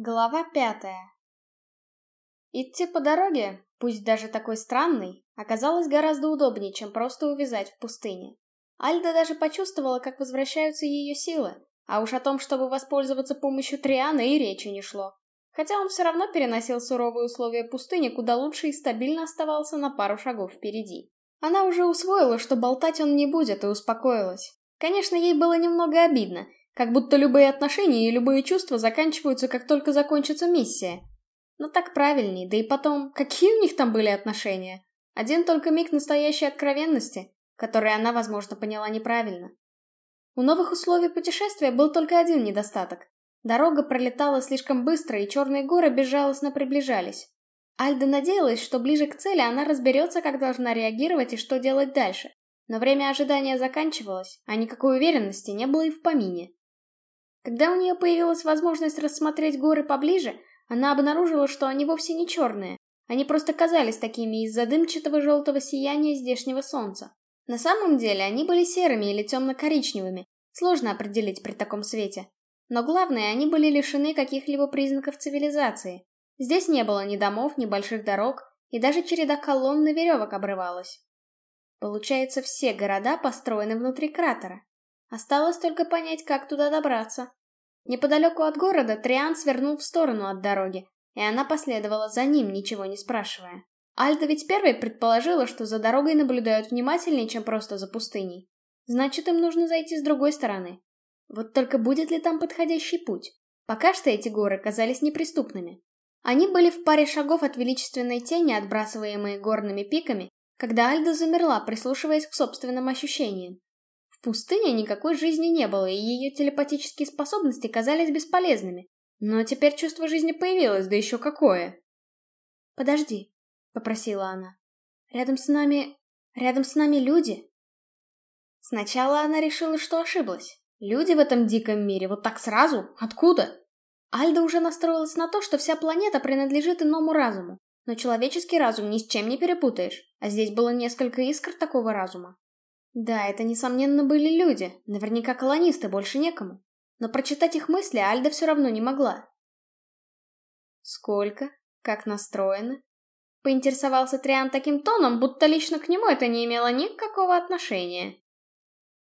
Глава пятая. Идти по дороге, пусть даже такой странной, оказалось гораздо удобнее, чем просто увязать в пустыне. Альда даже почувствовала, как возвращаются ее силы, а уж о том, чтобы воспользоваться помощью Триана, и речи не шло. Хотя он все равно переносил суровые условия пустыни куда лучше и стабильно оставался на пару шагов впереди. Она уже усвоила, что болтать он не будет, и успокоилась. Конечно, ей было немного обидно, как будто любые отношения и любые чувства заканчиваются, как только закончится миссия. Но так правильней, да и потом, какие у них там были отношения? Один только миг настоящей откровенности, который она, возможно, поняла неправильно. У новых условий путешествия был только один недостаток. Дорога пролетала слишком быстро, и черные горы безжалостно приближались. Альда надеялась, что ближе к цели она разберется, как должна реагировать и что делать дальше. Но время ожидания заканчивалось, а никакой уверенности не было и в помине. Когда у нее появилась возможность рассмотреть горы поближе, она обнаружила, что они вовсе не черные. Они просто казались такими из-за дымчатого желтого сияния здешнего солнца. На самом деле они были серыми или темно-коричневыми, сложно определить при таком свете. Но главное, они были лишены каких-либо признаков цивилизации. Здесь не было ни домов, ни больших дорог, и даже череда колонн и веревок обрывалась. Получается, все города построены внутри кратера. Осталось только понять, как туда добраться. Неподалеку от города Триан свернул в сторону от дороги, и она последовала за ним, ничего не спрашивая. Альта ведь первой предположила, что за дорогой наблюдают внимательнее, чем просто за пустыней. Значит, им нужно зайти с другой стороны. Вот только будет ли там подходящий путь? Пока что эти горы казались неприступными. Они были в паре шагов от величественной тени, отбрасываемой горными пиками, когда Альда замерла, прислушиваясь к собственным ощущениям. В пустыне никакой жизни не было, и ее телепатические способности казались бесполезными. Но теперь чувство жизни появилось, да еще какое. «Подожди», — попросила она. «Рядом с нами... рядом с нами люди». Сначала она решила, что ошиблась. Люди в этом диком мире, вот так сразу? Откуда? Альда уже настроилась на то, что вся планета принадлежит иному разуму. Но человеческий разум ни с чем не перепутаешь, а здесь было несколько искр такого разума. Да, это, несомненно, были люди, наверняка колонисты, больше некому. Но прочитать их мысли Альда все равно не могла. «Сколько? Как настроены?» Поинтересовался Триан таким тоном, будто лично к нему это не имело никакого отношения.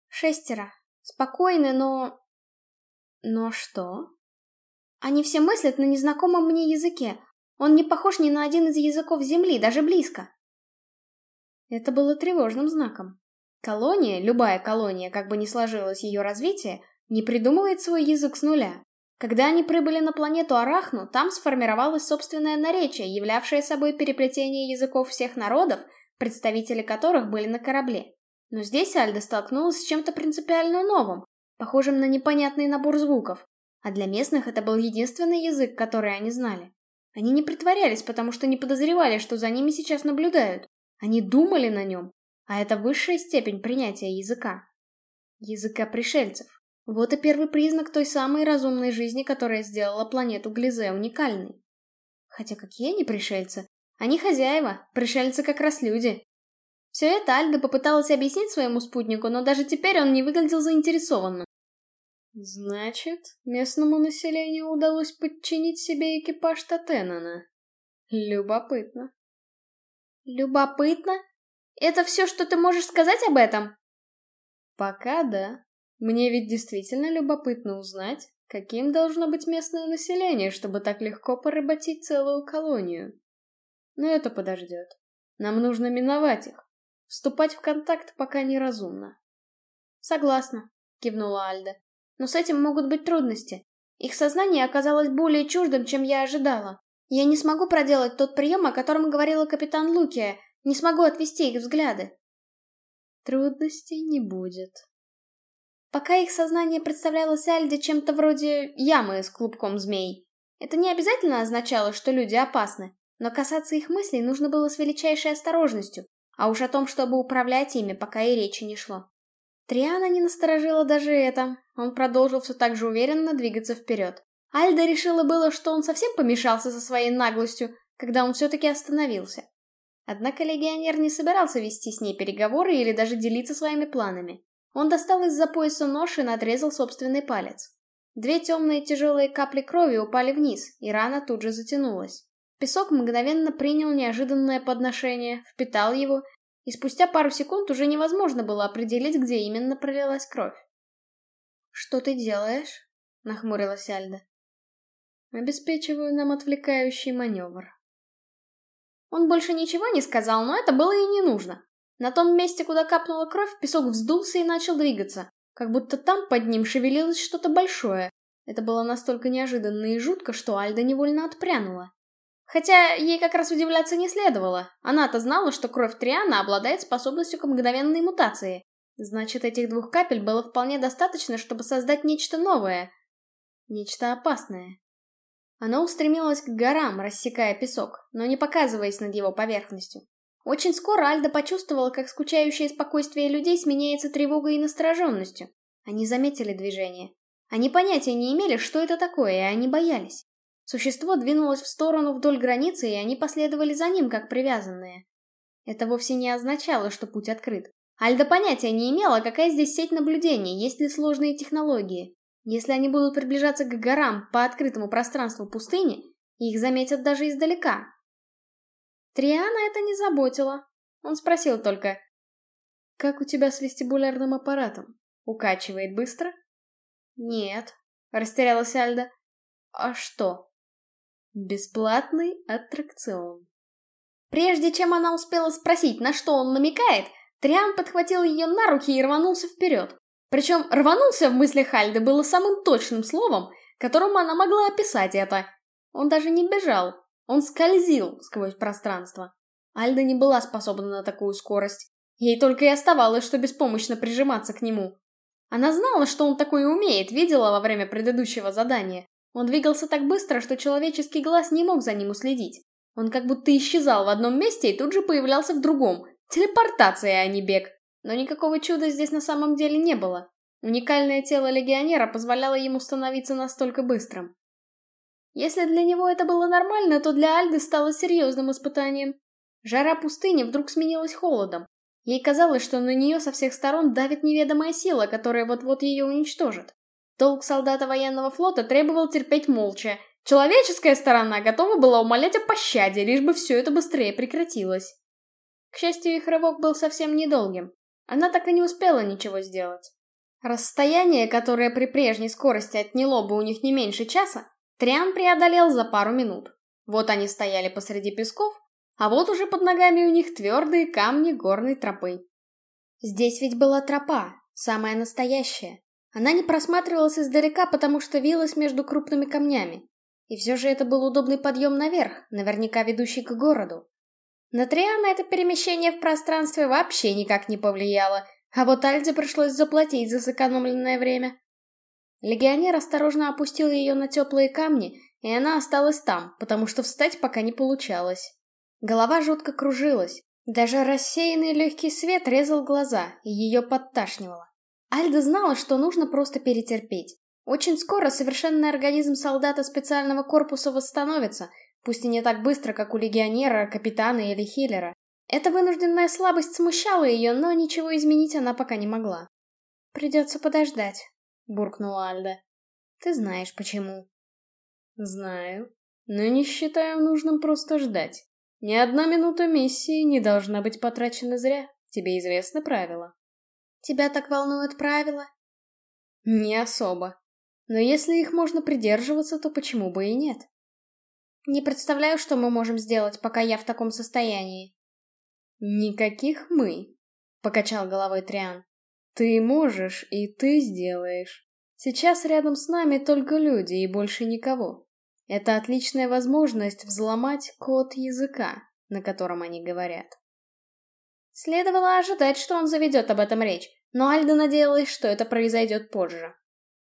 «Шестеро. Спокойны, но...» «Но что?» «Они все мыслят на незнакомом мне языке. Он не похож ни на один из языков Земли, даже близко». Это было тревожным знаком. Колония, любая колония, как бы ни сложилось ее развитие, не придумывает свой язык с нуля. Когда они прибыли на планету Арахну, там сформировалось собственное наречие, являвшее собой переплетение языков всех народов, представители которых были на корабле. Но здесь Альда столкнулась с чем-то принципиально новым, похожим на непонятный набор звуков. А для местных это был единственный язык, который они знали. Они не притворялись, потому что не подозревали, что за ними сейчас наблюдают. Они думали на нем, а это высшая степень принятия языка. Языка пришельцев. Вот и первый признак той самой разумной жизни, которая сделала планету Глизе уникальной. Хотя какие они пришельцы? Они хозяева, пришельцы как раз люди. Все это Альда попыталась объяснить своему спутнику, но даже теперь он не выглядел заинтересованным. Значит, местному населению удалось подчинить себе экипаж Татенана. Любопытно. Любопытно? Это все, что ты можешь сказать об этом? Пока да. Мне ведь действительно любопытно узнать, каким должно быть местное население, чтобы так легко поработить целую колонию. Но это подождет. Нам нужно миновать их. Вступать в контакт пока неразумно. Согласна, кивнула Альда. Но с этим могут быть трудности. Их сознание оказалось более чуждым, чем я ожидала. Я не смогу проделать тот прием, о котором говорила капитан Лукия, не смогу отвести их взгляды. Трудностей не будет. Пока их сознание представлялось Альде чем-то вроде ямы с клубком змей. Это не обязательно означало, что люди опасны, но касаться их мыслей нужно было с величайшей осторожностью, а уж о том, чтобы управлять ими, пока и речи не шло. Триана не насторожила даже это, он продолжил все так же уверенно двигаться вперед. Альда решила было, что он совсем помешался со своей наглостью, когда он все-таки остановился. Однако легионер не собирался вести с ней переговоры или даже делиться своими планами. Он достал из-за пояса нож и надрезал собственный палец. Две темные тяжелые капли крови упали вниз, и рана тут же затянулась. Песок мгновенно принял неожиданное подношение, впитал его, и спустя пару секунд уже невозможно было определить, где именно пролилась кровь. «Что ты делаешь?» — нахмурилась Альда. «Обеспечиваю нам отвлекающий маневр». Он больше ничего не сказал, но это было и не нужно. На том месте, куда капнула кровь, песок вздулся и начал двигаться, как будто там под ним шевелилось что-то большое. Это было настолько неожиданно и жутко, что Альда невольно отпрянула. Хотя ей как раз удивляться не следовало. Она-то знала, что кровь Триана обладает способностью к мгновенной мутации. Значит, этих двух капель было вполне достаточно, чтобы создать нечто новое. Нечто опасное. Она устремилась к горам, рассекая песок, но не показываясь над его поверхностью. Очень скоро Альда почувствовала, как скучающее спокойствие людей сменяется тревогой и настороженностью. Они заметили движение. Они понятия не имели, что это такое, и они боялись. Существо двинулось в сторону вдоль границы, и они последовали за ним, как привязанные. Это вовсе не означало, что путь открыт. Альда понятия не имела, какая здесь сеть наблюдений, есть ли сложные технологии. Если они будут приближаться к горам по открытому пространству пустыни, их заметят даже издалека. Триана это не заботило. Он спросил только, «Как у тебя с вестибулярным аппаратом? Укачивает быстро?» «Нет», — растерялась Альда. «А что?» Бесплатный аттракцион. Прежде чем она успела спросить, на что он намекает, Триан подхватил ее на руки и рванулся вперед. Причем «рванулся» в мыслях Хальды было самым точным словом, которым она могла описать это. Он даже не бежал, он скользил сквозь пространство. Альда не была способна на такую скорость. Ей только и оставалось, что беспомощно прижиматься к нему. Она знала, что он такое умеет, видела во время предыдущего задания. Он двигался так быстро, что человеческий глаз не мог за ним уследить. Он как будто исчезал в одном месте и тут же появлялся в другом. Телепортация, а не бег. Но никакого чуда здесь на самом деле не было. Уникальное тело легионера позволяло ему становиться настолько быстрым. Если для него это было нормально, то для Альды стало серьезным испытанием. Жара пустыни вдруг сменилась холодом. Ей казалось, что на нее со всех сторон давит неведомая сила, которая вот-вот ее уничтожит. Долг солдата военного флота требовал терпеть молча. Человеческая сторона готова была умолять о пощаде, лишь бы все это быстрее прекратилось. К счастью, их рывок был совсем недолгим. Она так и не успела ничего сделать. Расстояние, которое при прежней скорости отняло бы у них не меньше часа, Триан преодолел за пару минут. Вот они стояли посреди песков, а вот уже под ногами у них твердые камни горной тропы. Здесь ведь была тропа, самая настоящая. Она не просматривалась издалека, потому что вилась между крупными камнями. И все же это был удобный подъем наверх, наверняка ведущий к городу. На Триана это перемещение в пространстве вообще никак не повлияло, а вот Альде пришлось заплатить за сэкономленное время. Легионер осторожно опустил ее на теплые камни, и она осталась там, потому что встать пока не получалось. Голова жутко кружилась, даже рассеянный легкий свет резал глаза, и ее подташнивало. Альда знала, что нужно просто перетерпеть. Очень скоро совершенный организм солдата специального корпуса восстановится, пусть и не так быстро, как у легионера, капитана или хиллера. Эта вынужденная слабость смущала ее, но ничего изменить она пока не могла. «Придется подождать», — буркнула Альда. «Ты знаешь, почему». «Знаю, но не считаю нужным просто ждать. Ни одна минута миссии не должна быть потрачена зря. Тебе известны правила». Тебя так волнуют правила? Не особо. Но если их можно придерживаться, то почему бы и нет? Не представляю, что мы можем сделать, пока я в таком состоянии. Никаких «мы», — покачал головой Триан. Ты можешь, и ты сделаешь. Сейчас рядом с нами только люди и больше никого. Это отличная возможность взломать код языка, на котором они говорят. Следовало ожидать, что он заведет об этом речь, но Альда надеялась, что это произойдет позже.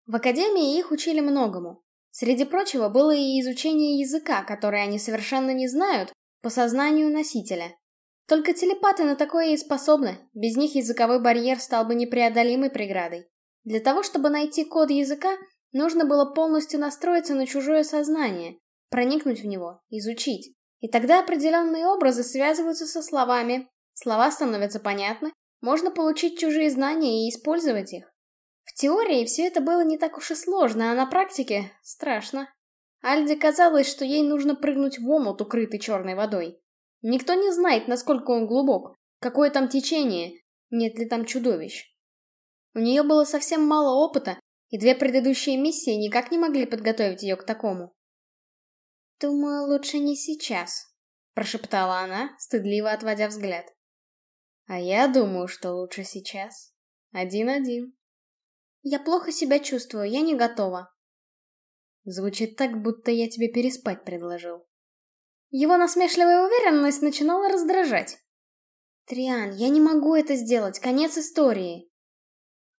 В академии их учили многому. Среди прочего было и изучение языка, который они совершенно не знают, по сознанию носителя. Только телепаты на такое и способны, без них языковой барьер стал бы непреодолимой преградой. Для того, чтобы найти код языка, нужно было полностью настроиться на чужое сознание, проникнуть в него, изучить. И тогда определенные образы связываются со словами, Слова становятся понятны, можно получить чужие знания и использовать их. В теории все это было не так уж и сложно, а на практике страшно. Альде казалось, что ей нужно прыгнуть в омут, укрытый черной водой. Никто не знает, насколько он глубок, какое там течение, нет ли там чудовищ. У нее было совсем мало опыта, и две предыдущие миссии никак не могли подготовить ее к такому. «Думаю, лучше не сейчас», — прошептала она, стыдливо отводя взгляд. «А я думаю, что лучше сейчас. Один-один». «Я плохо себя чувствую, я не готова». Звучит так, будто я тебе переспать предложил. Его насмешливая уверенность начинала раздражать. «Триан, я не могу это сделать, конец истории».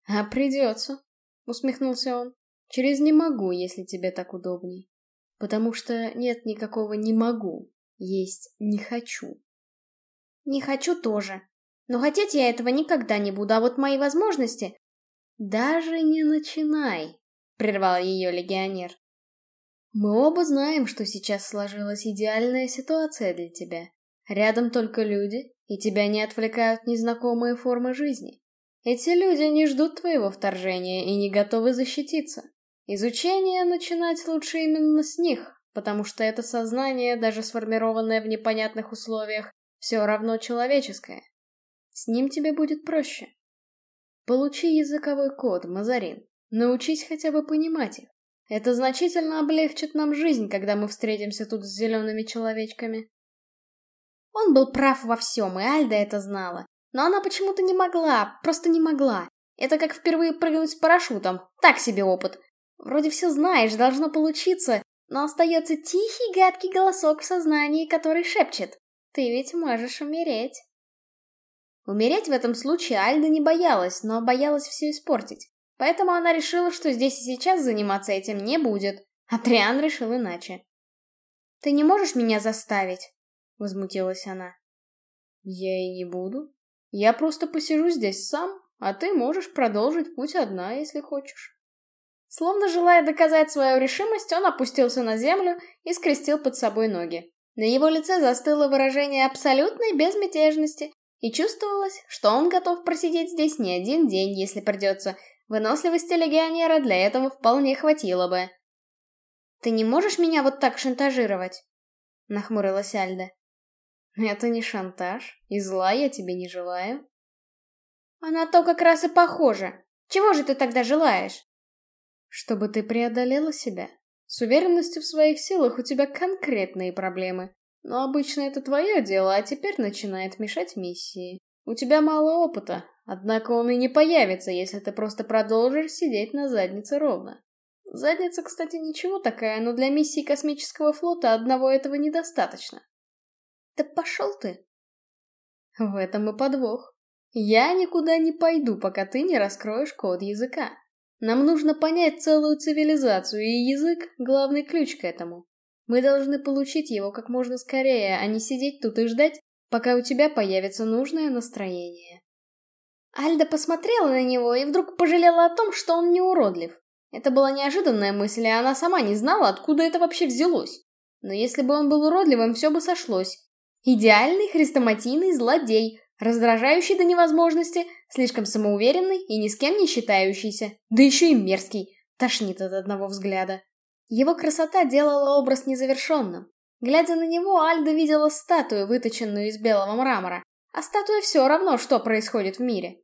«А придется», — усмехнулся он. «Через «не могу», если тебе так удобней. Потому что нет никакого «не могу», есть «не хочу». «Не хочу тоже. Но хотеть я этого никогда не буду, а вот мои возможности...» «Даже не начинай», — прервал ее легионер. «Мы оба знаем, что сейчас сложилась идеальная ситуация для тебя. Рядом только люди, и тебя не отвлекают незнакомые формы жизни. Эти люди не ждут твоего вторжения и не готовы защититься. Изучение начинать лучше именно с них, потому что это сознание, даже сформированное в непонятных условиях, все равно человеческое. С ним тебе будет проще. Получи языковой код, Мазарин. Научись хотя бы понимать их. Это значительно облегчит нам жизнь, когда мы встретимся тут с зелеными человечками. Он был прав во всем, и Альда это знала. Но она почему-то не могла, просто не могла. Это как впервые прыгнуть с парашютом. Так себе опыт. Вроде все знаешь, должно получиться, но остается тихий гадкий голосок в сознании, который шепчет. Ты ведь можешь умереть. Умереть в этом случае Альда не боялась, но боялась все испортить. Поэтому она решила, что здесь и сейчас заниматься этим не будет. А Триан решил иначе. «Ты не можешь меня заставить?» — возмутилась она. «Я и не буду. Я просто посижу здесь сам, а ты можешь продолжить путь одна, если хочешь». Словно желая доказать свою решимость, он опустился на землю и скрестил под собой ноги. На его лице застыло выражение абсолютной безмятежности, и чувствовалось, что он готов просидеть здесь не один день, если придется. Выносливости легионера для этого вполне хватило бы. «Ты не можешь меня вот так шантажировать?» — нахмурилась Альда. Это не шантаж, и зла я тебе не желаю. А на то как раз и похоже. Чего же ты тогда желаешь? Чтобы ты преодолела себя. С уверенностью в своих силах у тебя конкретные проблемы. Но обычно это твое дело, а теперь начинает мешать миссии. У тебя мало опыта, однако он и не появится, если ты просто продолжишь сидеть на заднице ровно. Задница, кстати, ничего такая, но для миссии космического флота одного этого недостаточно. Да пошел ты. В этом и подвох. Я никуда не пойду, пока ты не раскроешь код языка. Нам нужно понять целую цивилизацию, и язык — главный ключ к этому. Мы должны получить его как можно скорее, а не сидеть тут и ждать, пока у тебя появится нужное настроение. Альда посмотрела на него и вдруг пожалела о том, что он не уродлив. Это была неожиданная мысль, и она сама не знала, откуда это вообще взялось. Но если бы он был уродливым, все бы сошлось. Идеальный хрестоматийный злодей, раздражающий до невозможности, слишком самоуверенный и ни с кем не считающийся, да еще и мерзкий, тошнит от одного взгляда. Его красота делала образ незавершенным. Глядя на него, Альда видела статую, выточенную из белого мрамора, а статуя все равно, что происходит в мире.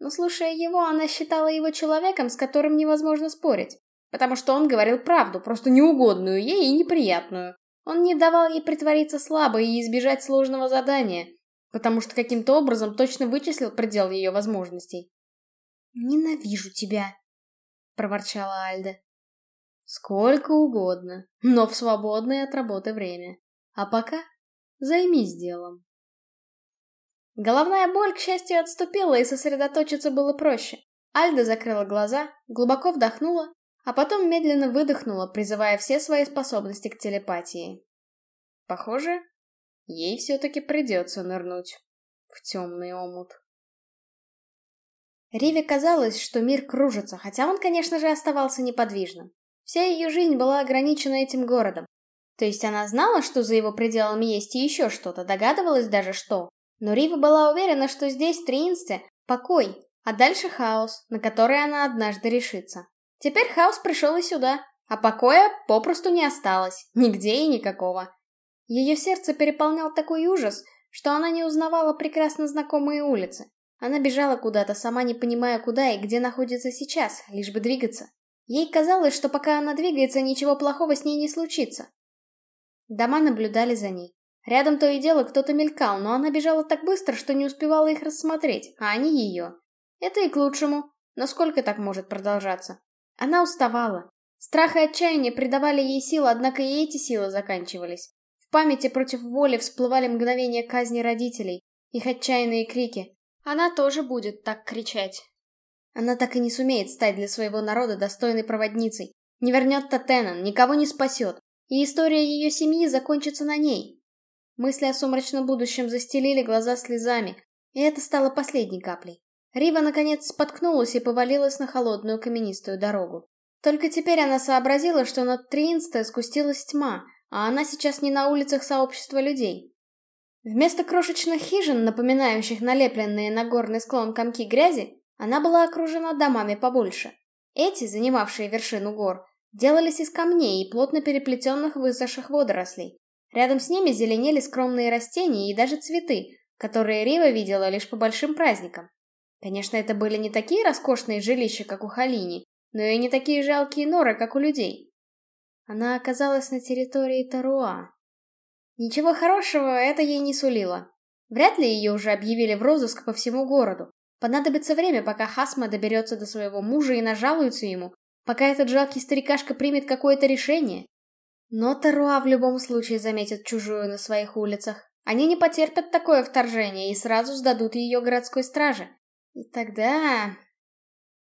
Но слушая его, она считала его человеком, с которым невозможно спорить, потому что он говорил правду, просто неугодную ей и неприятную. Он не давал ей притвориться слабой и избежать сложного задания, потому что каким-то образом точно вычислил предел ее возможностей. «Ненавижу тебя», — проворчала Альда. «Сколько угодно, но в свободное от работы время. А пока займись делом». Головная боль, к счастью, отступила, и сосредоточиться было проще. Альда закрыла глаза, глубоко вдохнула а потом медленно выдохнула, призывая все свои способности к телепатии. Похоже, ей все-таки придется нырнуть в темный омут. Риве казалось, что мир кружится, хотя он, конечно же, оставался неподвижным. Вся ее жизнь была ограничена этим городом. То есть она знала, что за его пределами есть и еще что-то, догадывалась даже что. Но Рива была уверена, что здесь, Триинсте, покой, А дальше хаос, на который она однажды решится. Теперь хаос пришел и сюда, а покоя попросту не осталось, нигде и никакого. Ее сердце переполнял такой ужас, что она не узнавала прекрасно знакомые улицы. Она бежала куда-то, сама не понимая куда и где находится сейчас, лишь бы двигаться. Ей казалось, что пока она двигается, ничего плохого с ней не случится. Дома наблюдали за ней. Рядом то и дело кто-то мелькал, но она бежала так быстро, что не успевала их рассмотреть, а они ее. Это и к лучшему. Но сколько так может продолжаться? Она уставала. Страх и отчаяние придавали ей силы, однако и эти силы заканчивались. В памяти против воли всплывали мгновения казни родителей, их отчаянные крики. Она тоже будет так кричать. Она так и не сумеет стать для своего народа достойной проводницей. Не вернет Татенан, никого не спасет. И история ее семьи закончится на ней. Мысли о сумрачном будущем застелили глаза слезами, и это стало последней каплей. Рива наконец споткнулась и повалилась на холодную каменистую дорогу. Только теперь она сообразила, что над Триинсте скустилась тьма, а она сейчас не на улицах сообщества людей. Вместо крошечных хижин, напоминающих налепленные на горный склон комки грязи, она была окружена домами побольше. Эти, занимавшие вершину гор, делались из камней и плотно переплетенных высохших водорослей. Рядом с ними зеленели скромные растения и даже цветы, которые Рива видела лишь по большим праздникам. Конечно, это были не такие роскошные жилища, как у Халини, но и не такие жалкие норы, как у людей. Она оказалась на территории Таруа. Ничего хорошего это ей не сулило. Вряд ли ее уже объявили в розыск по всему городу. Понадобится время, пока Хасма доберется до своего мужа и нажалуется ему, пока этот жалкий старикашка примет какое-то решение. Но Таруа в любом случае заметит чужую на своих улицах. Они не потерпят такое вторжение и сразу сдадут ее городской страже. И тогда...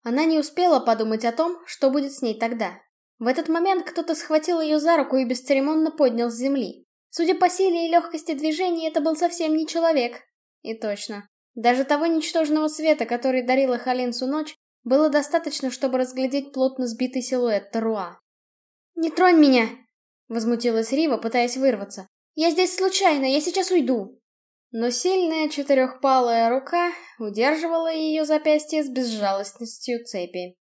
Она не успела подумать о том, что будет с ней тогда. В этот момент кто-то схватил ее за руку и бесцеремонно поднял с земли. Судя по силе и легкости движений, это был совсем не человек. И точно. Даже того ничтожного света, который дарила Халинсу ночь, было достаточно, чтобы разглядеть плотно сбитый силуэт Таруа. «Не тронь меня!» — возмутилась Рива, пытаясь вырваться. «Я здесь случайно, я сейчас уйду!» Но сильная четырехпалая рука удерживала ее запястье с безжалостностью цепи.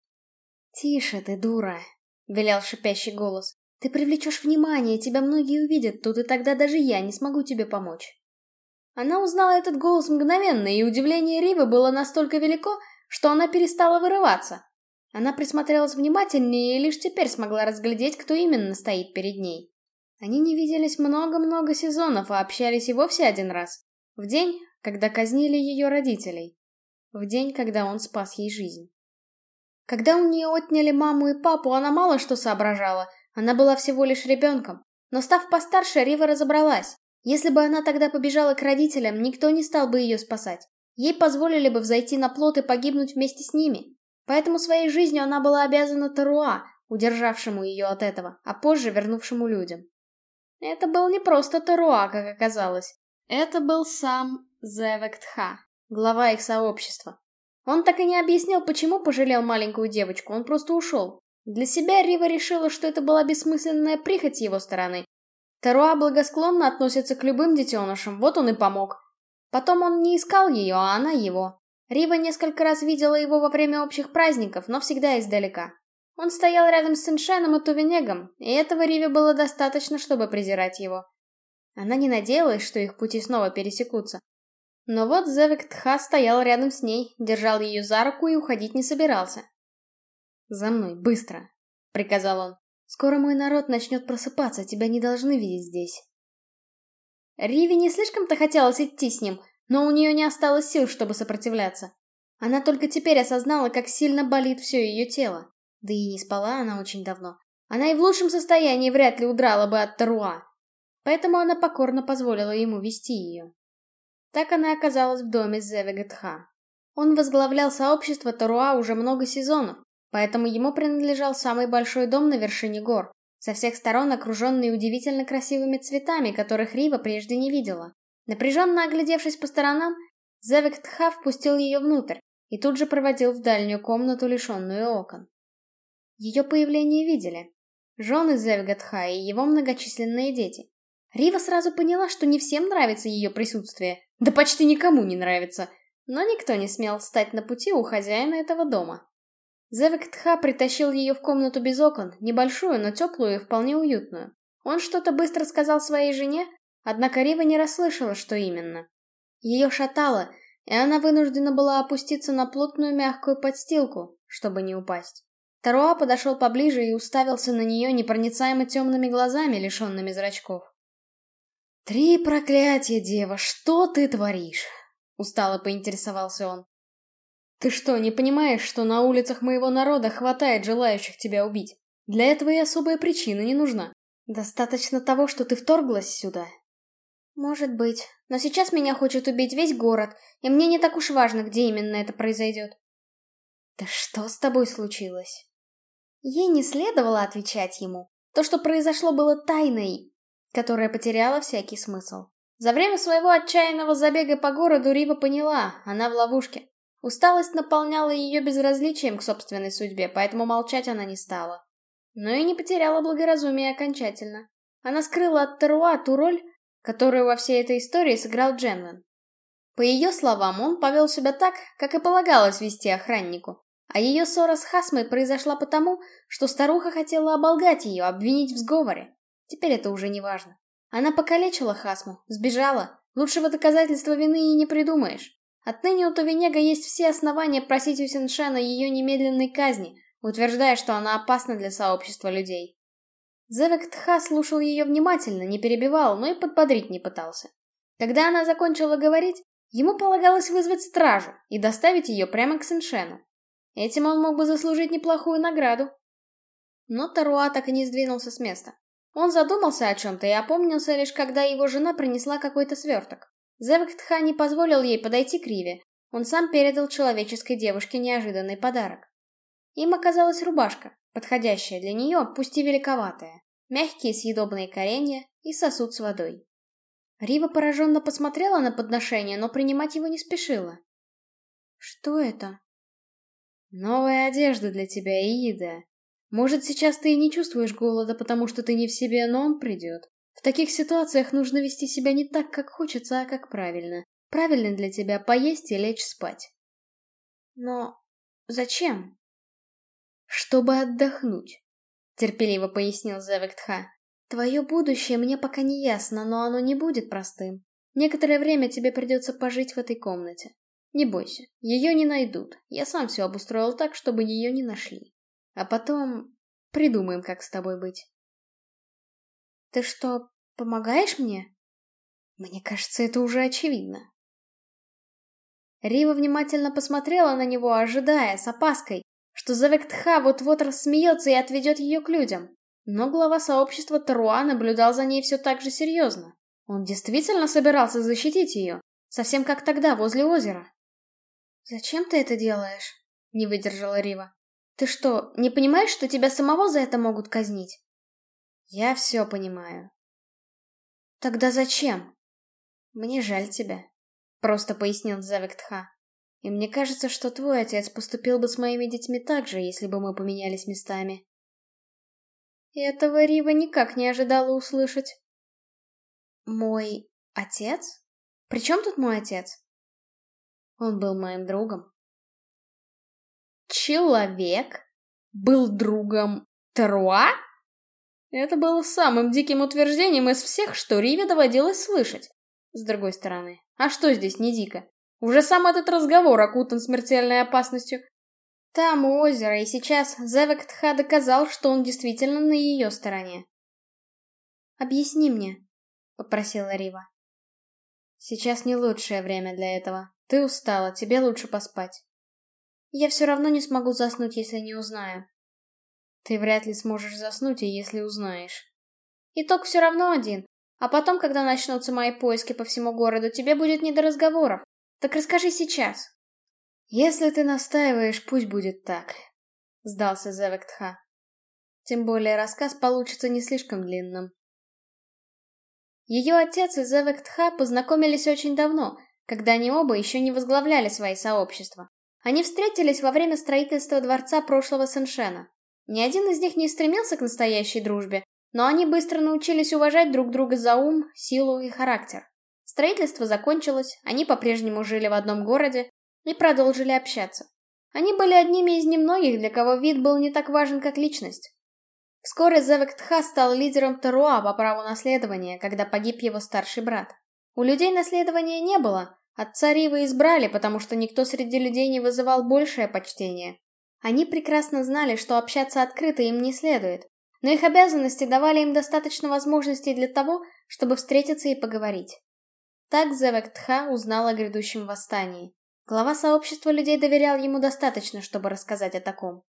«Тише ты, дура!» — велел шипящий голос. «Ты привлечешь внимание, тебя многие увидят тут, и тогда даже я не смогу тебе помочь». Она узнала этот голос мгновенно, и удивление Ривы было настолько велико, что она перестала вырываться. Она присмотрелась внимательнее и лишь теперь смогла разглядеть, кто именно стоит перед ней. Они не виделись много-много сезонов, а общались и вовсе один раз. В день, когда казнили ее родителей. В день, когда он спас ей жизнь. Когда у нее отняли маму и папу, она мало что соображала. Она была всего лишь ребенком. Но став постарше, Рива разобралась. Если бы она тогда побежала к родителям, никто не стал бы ее спасать. Ей позволили бы взойти на плот и погибнуть вместе с ними. Поэтому своей жизнью она была обязана Таруа, удержавшему ее от этого, а позже вернувшему людям. Это был не просто Таруа, как оказалось. Это был сам Зевектха, глава их сообщества. Он так и не объяснил, почему пожалел маленькую девочку, он просто ушел. Для себя Рива решила, что это была бессмысленная прихоть его стороны. Таруа благосклонно относится к любым детенышам, вот он и помог. Потом он не искал ее, а она его. Рива несколько раз видела его во время общих праздников, но всегда издалека. Он стоял рядом с Иншеном и Тувенегом, и этого Риве было достаточно, чтобы презирать его. Она не надеялась, что их пути снова пересекутся. Но вот Зевик Тха стоял рядом с ней, держал ее за руку и уходить не собирался. «За мной, быстро!» — приказал он. «Скоро мой народ начнет просыпаться, тебя не должны видеть здесь». Риви не слишком-то хотелось идти с ним, но у нее не осталось сил, чтобы сопротивляться. Она только теперь осознала, как сильно болит все ее тело. Да и не спала она очень давно. Она и в лучшем состоянии вряд ли удрала бы от Таруа. Поэтому она покорно позволила ему вести ее. Так она оказалась в доме Зевегатха. Он возглавлял сообщество Таруа уже много сезонов, поэтому ему принадлежал самый большой дом на вершине гор, со всех сторон окруженный удивительно красивыми цветами, которых Рива прежде не видела. Напряженно оглядевшись по сторонам, Зевектха впустил ее внутрь и тут же проводил в дальнюю комнату, лишенную окон. Ее появление видели. Жены Зевгатха и его многочисленные дети. Рива сразу поняла, что не всем нравится ее присутствие. Да почти никому не нравится. но никто не смел встать на пути у хозяина этого дома. Зевик Тха притащил ее в комнату без окон, небольшую, но теплую и вполне уютную. Он что-то быстро сказал своей жене, однако Рива не расслышала, что именно. Ее шатало, и она вынуждена была опуститься на плотную мягкую подстилку, чтобы не упасть. Таруа подошел поближе и уставился на нее непроницаемо темными глазами, лишенными зрачков. «Три проклятия, дева, что ты творишь?» — устало поинтересовался он. «Ты что, не понимаешь, что на улицах моего народа хватает желающих тебя убить? Для этого и особая причина не нужна. Достаточно того, что ты вторглась сюда». «Может быть, но сейчас меня хочет убить весь город, и мне не так уж важно, где именно это произойдет». «Да что с тобой случилось?» Ей не следовало отвечать ему. То, что произошло, было тайной, которая потеряла всякий смысл. За время своего отчаянного забега по городу Рива поняла, она в ловушке. Усталость наполняла ее безразличием к собственной судьбе, поэтому молчать она не стала. Но и не потеряла благоразумие окончательно. Она скрыла от Теруа ту роль, которую во всей этой истории сыграл Дженвин. По ее словам, он повел себя так, как и полагалось вести охраннику. А ее ссора с Хасмой произошла потому, что старуха хотела оболгать ее, обвинить в сговоре. Теперь это уже не важно. Она покалечила Хасму, сбежала. Лучшего доказательства вины и не придумаешь. Отныне у Тувенега есть все основания просить у Синшена ее немедленной казни, утверждая, что она опасна для сообщества людей. Зевек Тха слушал ее внимательно, не перебивал, но и подбодрить не пытался. Когда она закончила говорить, ему полагалось вызвать стражу и доставить ее прямо к Синшену. Этим он мог бы заслужить неплохую награду. Но Таруа так и не сдвинулся с места. Он задумался о чем-то и опомнился лишь, когда его жена принесла какой-то сверток. Зевектха не позволил ей подойти к Риве. Он сам передал человеческой девушке неожиданный подарок. Им оказалась рубашка, подходящая для нее, пусть и великоватая. Мягкие съедобные коренья и сосуд с водой. Рива пораженно посмотрела на подношение, но принимать его не спешила. «Что это?» «Новая одежда для тебя, Ида», может, сейчас ты и не чувствуешь голода, потому что ты не в себе, но он придет. В таких ситуациях нужно вести себя не так, как хочется, а как правильно. Правильно для тебя поесть и лечь спать. Но зачем? Чтобы отдохнуть, терпеливо пояснил Зевектха. Твое будущее мне пока не ясно, но оно не будет простым. Некоторое время тебе придется пожить в этой комнате. Не бойся, ее не найдут. Я сам все обустроил так, чтобы ее не нашли. А потом придумаем, как с тобой быть. Ты что, помогаешь мне? Мне кажется, это уже очевидно. Рива внимательно посмотрела на него, ожидая, с опаской, что Завектха вот-вот рассмеется и отведет ее к людям. Но глава сообщества Таруа наблюдал за ней все так же серьезно. Он действительно собирался защитить ее, совсем как тогда, возле озера. «Зачем ты это делаешь?» — не выдержала Рива. Ты что, не понимаешь, что тебя самого за это могут казнить? Я все понимаю. Тогда зачем? Мне жаль тебя, просто пояснил Завектха. И мне кажется, что твой отец поступил бы с моими детьми так же, если бы мы поменялись местами. Этого Рива никак не ожидала услышать. Мой отец? При чем тут мой отец? Он был моим другом. Человек был другом Теруа? Это было самым диким утверждением из всех, что Риве доводилось слышать. С другой стороны, а что здесь не дико? Уже сам этот разговор окутан смертельной опасностью. Там у озера, и сейчас Зевектха доказал, что он действительно на ее стороне. «Объясни мне», — попросила Рива. «Сейчас не лучшее время для этого. Ты устала, тебе лучше поспать». Я все равно не смогу заснуть, если не узнаю. Ты вряд ли сможешь заснуть, если узнаешь. Итог все равно один. А потом, когда начнутся мои поиски по всему городу, тебе будет не до разговоров. Так расскажи сейчас. Если ты настаиваешь, пусть будет так. Сдался Зевектха. Тем более рассказ получится не слишком длинным. Ее отец и Зевектха познакомились очень давно, когда они оба еще не возглавляли свои сообщества. Они встретились во время строительства дворца прошлого Сэншена. Ни один из них не стремился к настоящей дружбе, но они быстро научились уважать друг друга за ум, силу и характер. Строительство закончилось, они по-прежнему жили в одном городе, и продолжили общаться. Они были одними из немногих, для кого вид был не так важен, как личность. Вскоре Зевектха стал лидером Таруа по праву наследования, когда погиб его старший брат. У людей наследования не было, отца Ривы избрали, потому что никто среди людей не вызывал большее почтение. Они прекрасно знали, что общаться открыто им не следует, но их обязанности давали им достаточно возможностей для того, чтобы встретиться и поговорить. Так Зевектха узнал о грядущем восстании. Глава сообщества людей доверял ему достаточно, чтобы рассказать о таком.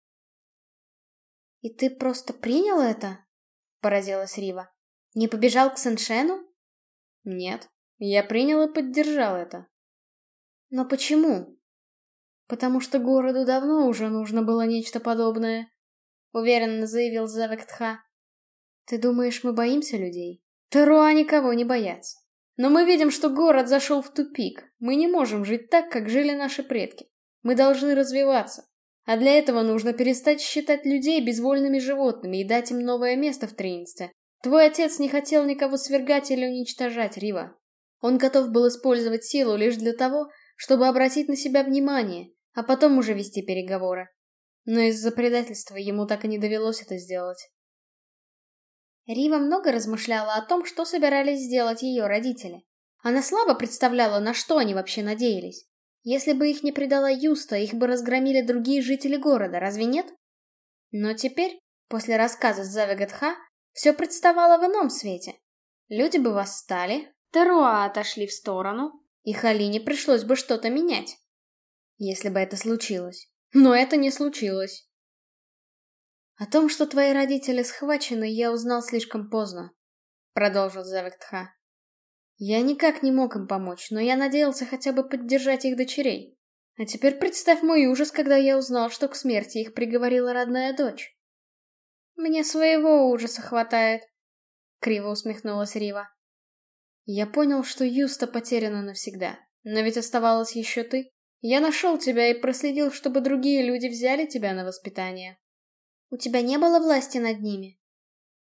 «И ты просто принял это?» — поразилась Рива. «Не побежал к Сэншену?» «Нет, я принял и поддержал это». «Но почему?» «Потому что городу давно уже нужно было нечто подобное», — уверенно заявил Завектха. «Ты думаешь, мы боимся людей? Теруа никого не боятся. Но мы видим, что город зашел в тупик. Мы не можем жить так, как жили наши предки. Мы должны развиваться. А для этого нужно перестать считать людей безвольными животными и дать им новое место в Тринсте. Твой отец не хотел никого свергать или уничтожать, Рива. Он готов был использовать силу лишь для того, чтобы обратить на себя внимание, а потом уже вести переговоры. Но из-за предательства ему так и не довелось это сделать. Рива много размышляла о том, что собирались сделать ее родители. Она слабо представляла, на что они вообще надеялись. Если бы их не предала Юста, их бы разгромили другие жители города, разве нет? Но теперь, после рассказа Завигатха, все представало в ином свете. Люди бы восстали, Теруа отошли в сторону, и Халине пришлось бы что-то менять. Если бы это случилось. Но это не случилось. О том, что твои родители схвачены, я узнал слишком поздно, продолжил Завиктха. Я никак не мог им помочь, но я надеялся хотя бы поддержать их дочерей. А теперь представь мой ужас, когда я узнал, что к смерти их приговорила родная дочь. Мне своего ужаса хватает, криво усмехнулась Рива. Я понял, что Юста потеряна навсегда, но ведь оставалась еще ты. Я нашел тебя и проследил, чтобы другие люди взяли тебя на воспитание. У тебя не было власти над ними.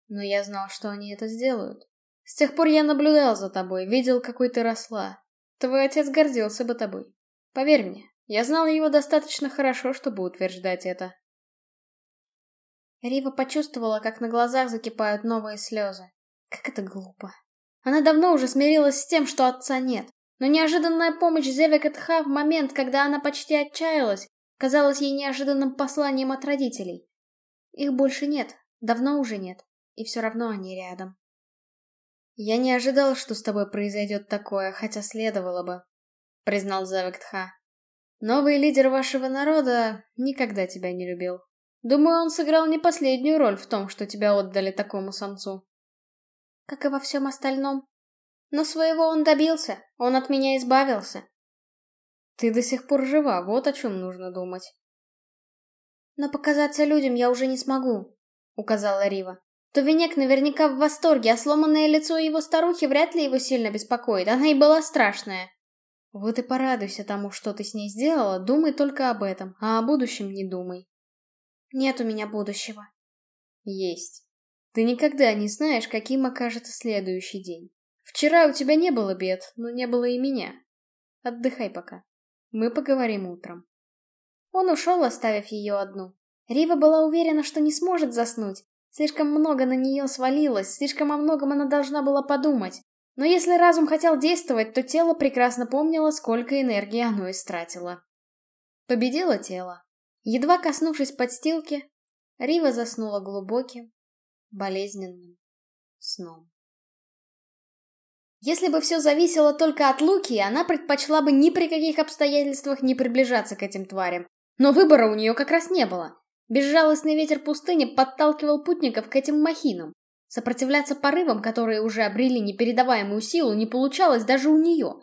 Но я знал, что они это сделают. С тех пор я наблюдал за тобой, видел, какой ты росла. Твой отец гордился бы тобой. Поверь мне, я знал его достаточно хорошо, чтобы утверждать это. Рива почувствовала, как на глазах закипают новые слезы. Как это глупо. Она давно уже смирилась с тем, что отца нет. Но неожиданная помощь Зевекатха в момент, когда она почти отчаялась, казалась ей неожиданным посланием от родителей. Их больше нет, давно уже нет, и все равно они рядом. «Я не ожидал, что с тобой произойдет такое, хотя следовало бы», — признал Завектха. «Новый лидер вашего народа никогда тебя не любил. Думаю, он сыграл не последнюю роль в том, что тебя отдали такому самцу». «Как и во всем остальном. Но своего он добился, он от меня избавился». «Ты до сих пор жива, вот о чем нужно думать». «Но показаться людям я уже не смогу», — указала Рива. То Венек наверняка в восторге, а сломанное лицо его старухи вряд ли его сильно беспокоит, она и была страшная. Вот и порадуйся тому, что ты с ней сделала, думай только об этом, а о будущем не думай. Нет у меня будущего. Есть. Ты никогда не знаешь, каким окажется следующий день. Вчера у тебя не было бед, но не было и меня. Отдыхай пока. Мы поговорим утром. Он ушел, оставив ее одну. Рива была уверена, что не сможет заснуть, Слишком много на нее свалилось, слишком о многом она должна была подумать. Но если разум хотел действовать, то тело прекрасно помнило, сколько энергии оно истратило. Победило тело. Едва коснувшись подстилки, Рива заснула глубоким, болезненным сном. Если бы все зависело только от Луки, она предпочла бы ни при каких обстоятельствах не приближаться к этим тварям. Но выбора у нее как раз не было. Безжалостный ветер пустыни подталкивал путников к этим махинам. Сопротивляться порывам, которые уже обрели непередаваемую силу, не получалось даже у нее.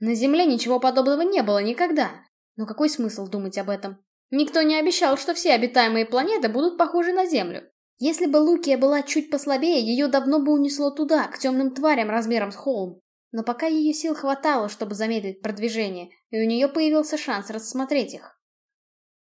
На Земле ничего подобного не было никогда. Но какой смысл думать об этом? Никто не обещал, что все обитаемые планеты будут похожи на Землю. Если бы Лукия была чуть послабее, ее давно бы унесло туда, к темным тварям размером с холм. Но пока ее сил хватало, чтобы замедлить продвижение, и у нее появился шанс рассмотреть их.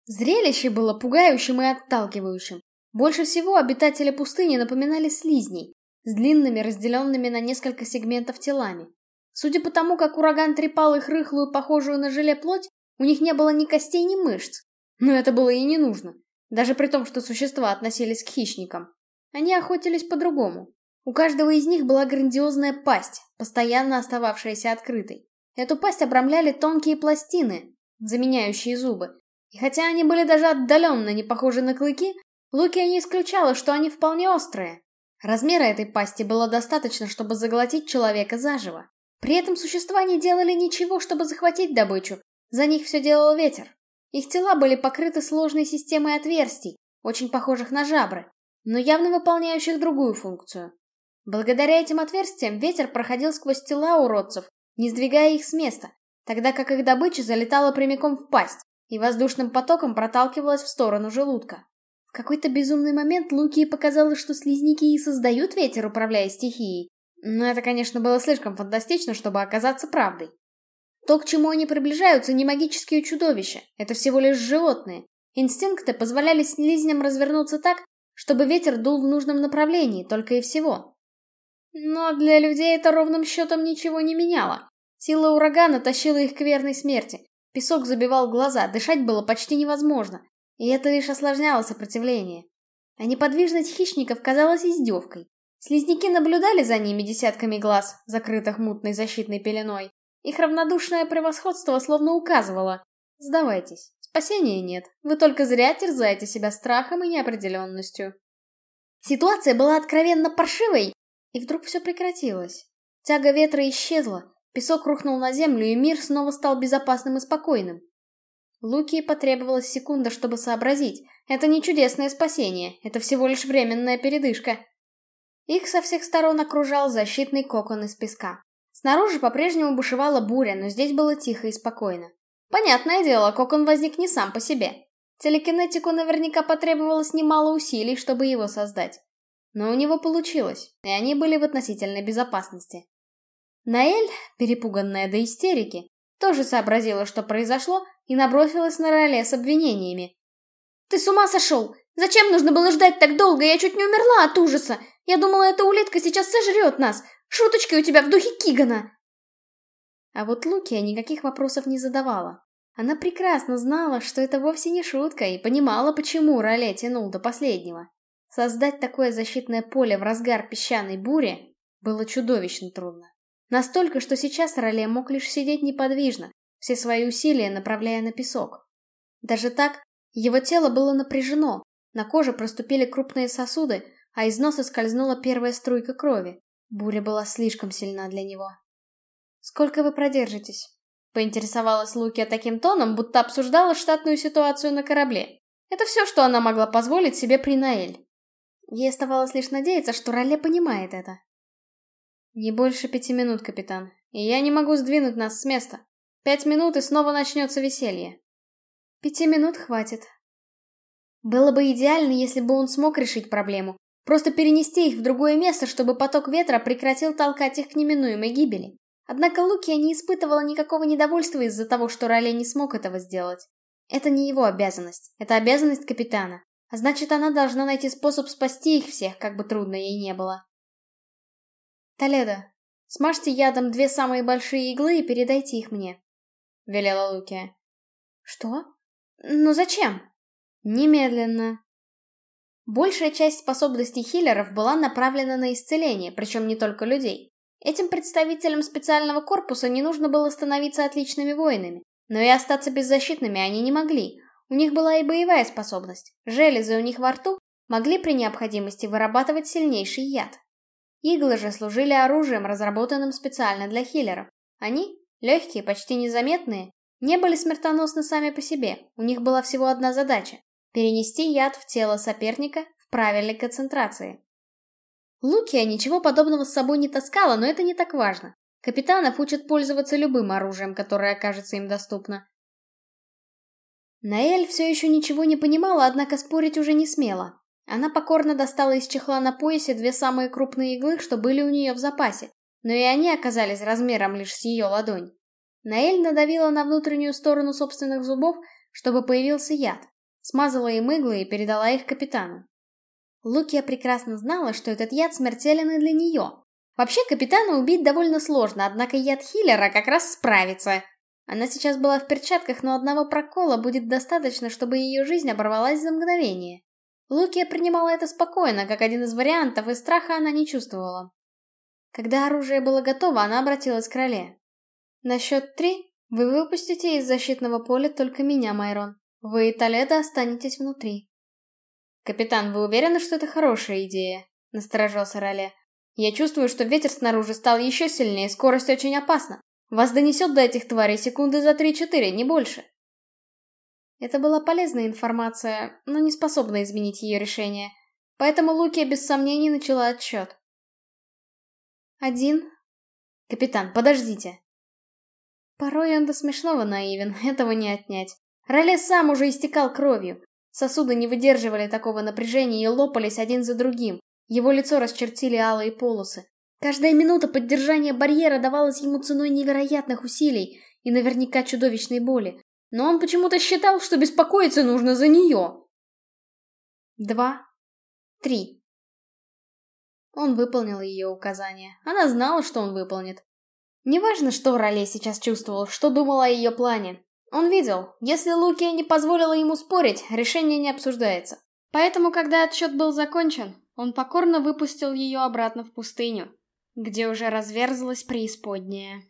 Зрелище было пугающим и отталкивающим. Больше всего обитатели пустыни напоминали слизней, с длинными, разделенными на несколько сегментов телами. Судя по тому, как ураган трепал их рыхлую, похожую на желе плоть, У них не было ни костей, ни мышц. Но это было и не нужно. Даже при том, что существа относились к хищникам. Они охотились по-другому. У каждого из них была грандиозная пасть, постоянно остававшаяся открытой. Эту пасть обрамляли тонкие пластины, заменяющие зубы. И хотя они были даже отдаленно не похожи на клыки, Лукия не исключала, что они вполне острые. Размера этой пасти было достаточно, чтобы заглотить человека заживо. При этом существа не делали ничего, чтобы захватить добычу. За них все делал ветер. Их тела были покрыты сложной системой отверстий, очень похожих на жабры, но явно выполняющих другую функцию. Благодаря этим отверстиям ветер проходил сквозь тела уродцев, не сдвигая их с места, тогда как их добыча залетала прямиком в пасть и воздушным потоком проталкивалась в сторону желудка. В какой-то безумный момент Лукии показалось, что слизняки и создают ветер, управляя стихией. Но это, конечно, было слишком фантастично, чтобы оказаться правдой. То, к чему они приближаются, не магические чудовища, это всего лишь животные. Инстинкты позволяли слизням развернуться так, чтобы ветер дул в нужном направлении, только и всего. Но для людей это ровным счетом ничего не меняло. Сила урагана тащила их к верной смерти. Песок забивал глаза, дышать было почти невозможно. И это лишь осложняло сопротивление. А неподвижность хищников казалась издевкой. Слизняки наблюдали за ними десятками глаз, закрытых мутной защитной пеленой. Их равнодушное превосходство словно указывало. Сдавайтесь, спасения нет, вы только зря терзаете себя страхом и неопределенностью. Ситуация была откровенно паршивой, и вдруг все прекратилось. Тяга ветра исчезла, песок рухнул на землю, и мир снова стал безопасным и спокойным. Луки потребовалась секунда, чтобы сообразить. Это не чудесное спасение, это всего лишь временная передышка. Их со всех сторон окружал защитный кокон из песка. Снаружи по-прежнему бушевала буря, но здесь было тихо и спокойно. Понятное дело, кокон возник не сам по себе. Телекинетику наверняка потребовалось немало усилий, чтобы его создать. Но у него получилось, и они были в относительной безопасности. Наэль, перепуганная до истерики, тоже сообразила, что произошло, и набросилась на Роле с обвинениями. «Ты с ума сошел! Зачем нужно было ждать так долго? Я чуть не умерла от ужаса! Я думала, эта улитка сейчас сожрет нас! Шуточки у тебя в духе Кигана!» А вот Лукия никаких вопросов не задавала. Она прекрасно знала, что это вовсе не шутка, и понимала, почему Роле тянул до последнего. Создать такое защитное поле в разгар песчаной бури было чудовищно трудно. Настолько, что сейчас Роле мог лишь сидеть неподвижно, все свои усилия направляя на песок. Даже так, его тело было напряжено, на коже проступили крупные сосуды, а из носа скользнула первая струйка крови. Буря была слишком сильна для него. «Сколько вы продержитесь?» — поинтересовалась Лукия таким тоном, будто обсуждала штатную ситуацию на корабле. Это все, что она могла позволить себе при Наэль. Ей оставалось лишь надеяться, что Роле понимает это. «Не больше пяти минут, капитан, и я не могу сдвинуть нас с места. Пять минут, и снова начнется веселье. Пяти минут хватит. Было бы идеально, если бы он смог решить проблему. Просто перенести их в другое место, чтобы поток ветра прекратил толкать их к неминуемой гибели. Однако Лукия не испытывала никакого недовольства из-за того, что Роле не смог этого сделать. Это не его обязанность, это обязанность капитана. А значит, она должна найти способ спасти их всех, как бы трудно ей не было. Толедо, смажьте ядом две самые большие иглы и передайте их мне. — велела Лукия. «Что? Ну зачем?» «Немедленно». Большая часть способностей хиллеров была направлена на исцеление, причем не только людей. Этим представителям специального корпуса не нужно было становиться отличными воинами, но и остаться беззащитными они не могли. У них была и боевая способность. Железы у них во рту могли при необходимости вырабатывать сильнейший яд. Иглы же служили оружием, разработанным специально для хиллеров. Они Легкие, почти незаметные, не были смертоносны сами по себе, у них была всего одна задача — перенести яд в тело соперника в правильной концентрации. Лукия ничего подобного с собой не таскала, но это не так важно. Капитанов учат пользоваться любым оружием, которое окажется им доступно. Наэль все еще ничего не понимала, однако спорить уже не смела. Она покорно достала из чехла на поясе две самые крупные иглы, что были у нее в запасе, но и они оказались размером лишь с ее ладонь. Наэль надавила на внутреннюю сторону собственных зубов, чтобы появился яд, смазала им иглы и передала их капитану. Лукия прекрасно знала, что этот яд смертелен и для нее. Вообще, капитана убить довольно сложно, однако яд Хиллера как раз справится. Она сейчас была в перчатках, но одного прокола будет достаточно, чтобы ее жизнь оборвалась за мгновение. Лукия принимала это спокойно, как один из вариантов, и страха она не чувствовала. Когда оружие было готово, она обратилась к Роле. «На счет три вы выпустите из защитного поля только меня, Майрон. Вы и Толедо останетесь внутри». «Капитан, вы уверены, что это хорошая идея?» — насторожился Роле. «Я чувствую, что ветер снаружи стал еще сильнее, скорость очень опасна. Вас донесет до этих тварей секунды за три-четыре, не больше. Это была полезная информация, но не способна изменить ее решение. Поэтому Лукия без сомнений начала отсчет. Один. Капитан, подождите. Порой он до смешного наивен, этого не отнять. Роле сам уже истекал кровью. Сосуды не выдерживали такого напряжения и лопались один за другим. Его лицо расчертили алые полосы. Каждая минута поддержания барьера давалась ему ценой невероятных усилий и наверняка чудовищной боли. Но он почему-то считал, что беспокоиться нужно за нее. Два. Три. Он выполнил ее указание. Она знала, что он выполнит. Неважно, что Ролей сейчас чувствовал, что думал о ее плане. Он видел, если Лукия не позволила ему спорить, решение не обсуждается. Поэтому, когда отсчет был закончен, он покорно выпустил ее обратно в пустыню где уже разверзлась преисподняя.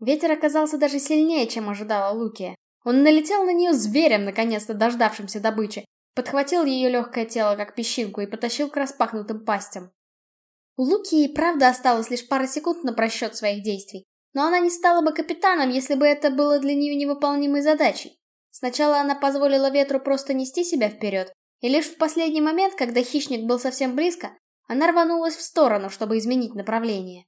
Ветер оказался даже сильнее, чем ожидала Лукия. Он налетел на нее зверем, наконец-то дождавшимся добычи, подхватил ее легкое тело, как песчинку, и потащил к распахнутым пастям. У Луки и правда осталось лишь пара секунд на просчет своих действий, но она не стала бы капитаном, если бы это было для нее невыполнимой задачей. Сначала она позволила ветру просто нести себя вперед, и лишь в последний момент, когда хищник был совсем близко, она рванулась в сторону, чтобы изменить направление.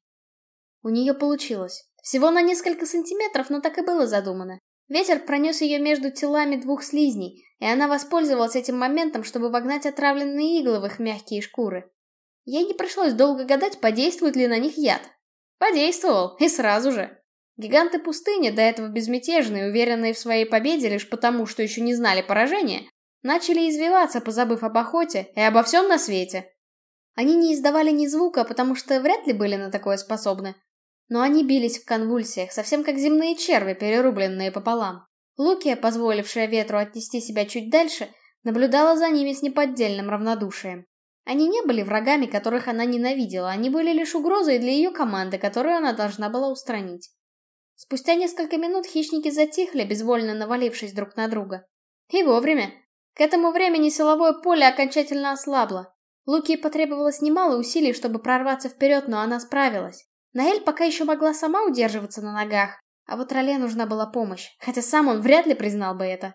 У нее получилось. Всего на несколько сантиметров, но так и было задумано. Ветер пронес ее между телами двух слизней, и она воспользовалась этим моментом, чтобы вогнать отравленные иглы в их мягкие шкуры. Ей не пришлось долго гадать, подействует ли на них яд. Подействовал, и сразу же. Гиганты пустыни, до этого безмятежные, уверенные в своей победе лишь потому, что еще не знали поражения, начали извиваться, позабыв об охоте и обо всем на свете. Они не издавали ни звука, потому что вряд ли были на такое способны. Но они бились в конвульсиях, совсем как земные черви, перерубленные пополам. Лукия, позволившая ветру отнести себя чуть дальше, наблюдала за ними с неподдельным равнодушием. Они не были врагами, которых она ненавидела, они были лишь угрозой для ее команды, которую она должна была устранить. Спустя несколько минут хищники затихли, безвольно навалившись друг на друга. И вовремя. К этому времени силовое поле окончательно ослабло. Луки потребовалось немало усилий, чтобы прорваться вперед, но она справилась. Наэль пока еще могла сама удерживаться на ногах, а вот Роле нужна была помощь, хотя сам он вряд ли признал бы это.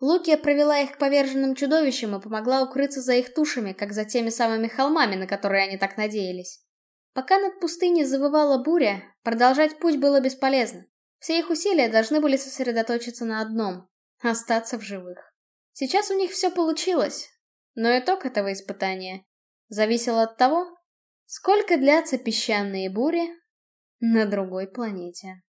Лукия провела их к поверженным чудовищам и помогла укрыться за их тушами, как за теми самыми холмами, на которые они так надеялись. Пока над пустыней завывала буря, продолжать путь было бесполезно. Все их усилия должны были сосредоточиться на одном — остаться в живых. Сейчас у них все получилось, но итог этого испытания зависел от того, сколько длятся песчаные бури на другой планете.